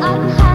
I'm.